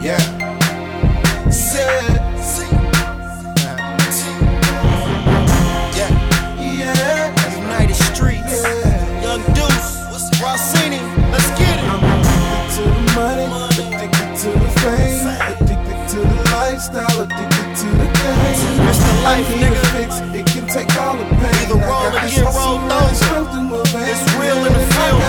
Yeah. Yeah. Yeah. United Streets. Young Deuce. What's Rossini. Let's get it. Addicted to the money, addicted to the fame, addicted to the lifestyle, addicted to the game. It's the life, I need nigga. fix, it can take all the pain. Either roll or get rolled over. straight through my veins. It's real in the field,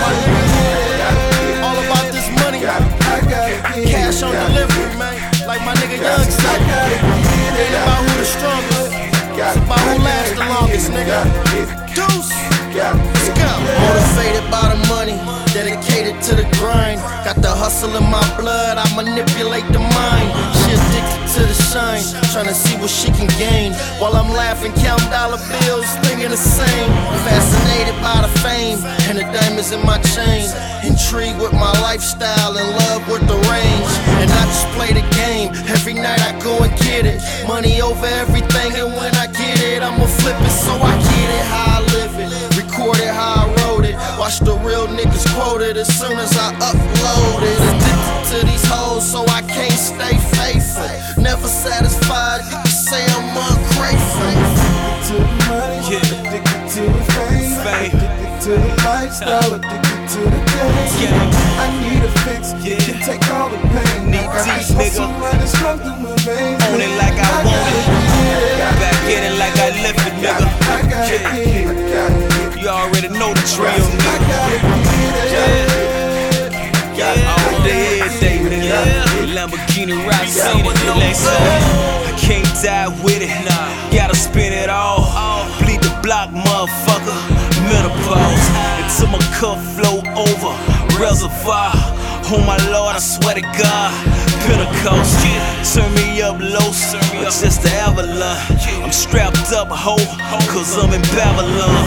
lasts the get longest, it, nigga. got it, Deuce. got it, Let's go. Motivated by the money, dedicated to the grind. Got the hustle in my blood, I manipulate the mind. She addicted to the shine, trying to see what she can gain. While I'm laughing, counting dollar bills, thinking the same. Fascinated by the fame and the diamonds in my chain. Intrigued with my lifestyle, in love with the range. And I just play the game. Every night I go and get it. Money over everything, and when I get it, I'ma flip it so I get it how I live it. Record it how I wrote it. Watch the real niggas quote it as soon as I upload it. Addicted to these hoes, so I can't stay faithful. Never satisfied, you can say I'm ungrateful. Addicted to the money, Yeah. addicted to the fame, Fame. addicted to the lifestyle, addicted to the game. Yeah. I need a fix, Yeah. can take all the pain. Knee I got deep, this hustle nigga. running strong through my. Own it like I want it. Back in it I left it, I nigga. gotta get it, I gotta get it. You already know the drill, I nigga. it. Yeah. All day, every day, nigga. Lamborghini Rossini, Lexus. I can't die with it. nah. Gotta spin it all. Bleed the block, motherfucker. Menopause. Until my cup flow over. Reservoir. Oh my lord, I swear to God. Pentecost. Turn me up low, or just the Avalon. I'm strapped up, ho, cause I'm in Babylon.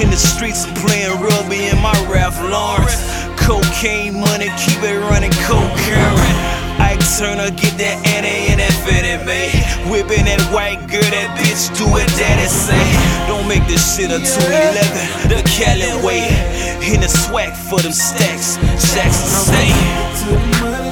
In the streets, I'm playing rugby in my Ralph Lauren. Cocaine money, keep it running, cold current. I turn her, get that Annie and that Fetty me. Whipping that white girl, that bitch do it, daddy say. Don't make this shit a 211, the Cali way. In the swag for them stacks, Jackson say.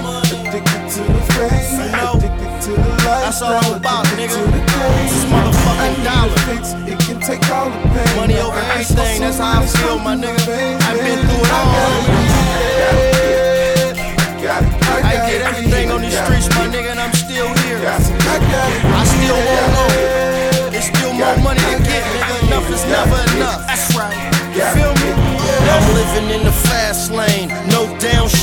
That's all I'm about, nigga. to the game. This motherfucking dollar. fix, it can take all the pain. Money over everything, that's how I feel, my nigga. through my veins, I've been through it all. gotta get it, got it, I get everything on these streets, my nigga, and I'm still here. I got it. I still want more. There's still more money to get, nigga. Enough is never enough. That's right. You feel me? I'm living in the fast lane,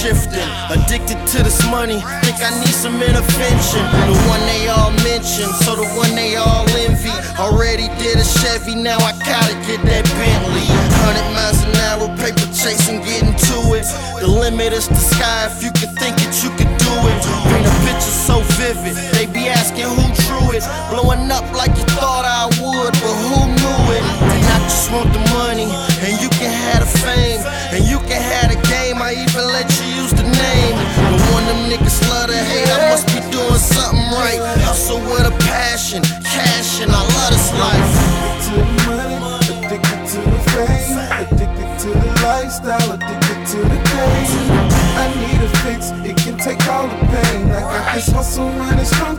no downshifting. Addicted to this money, think I need some intervention. The one they all mention, so the one they all envy. Already did a Chevy, now I gotta get that Bentley. 100 miles an hour, paper chasing, getting to it. The limit is the sky, if you could think it, you could do it. Paint a picture so vivid, they be asking who drew it. Blowing up with a passion, cash, and I love this life. Addicted to the money, addicted to the fame, addicted to the lifestyle, addicted to the game. I need a fix, it can take all the pain. I got this hustle running strong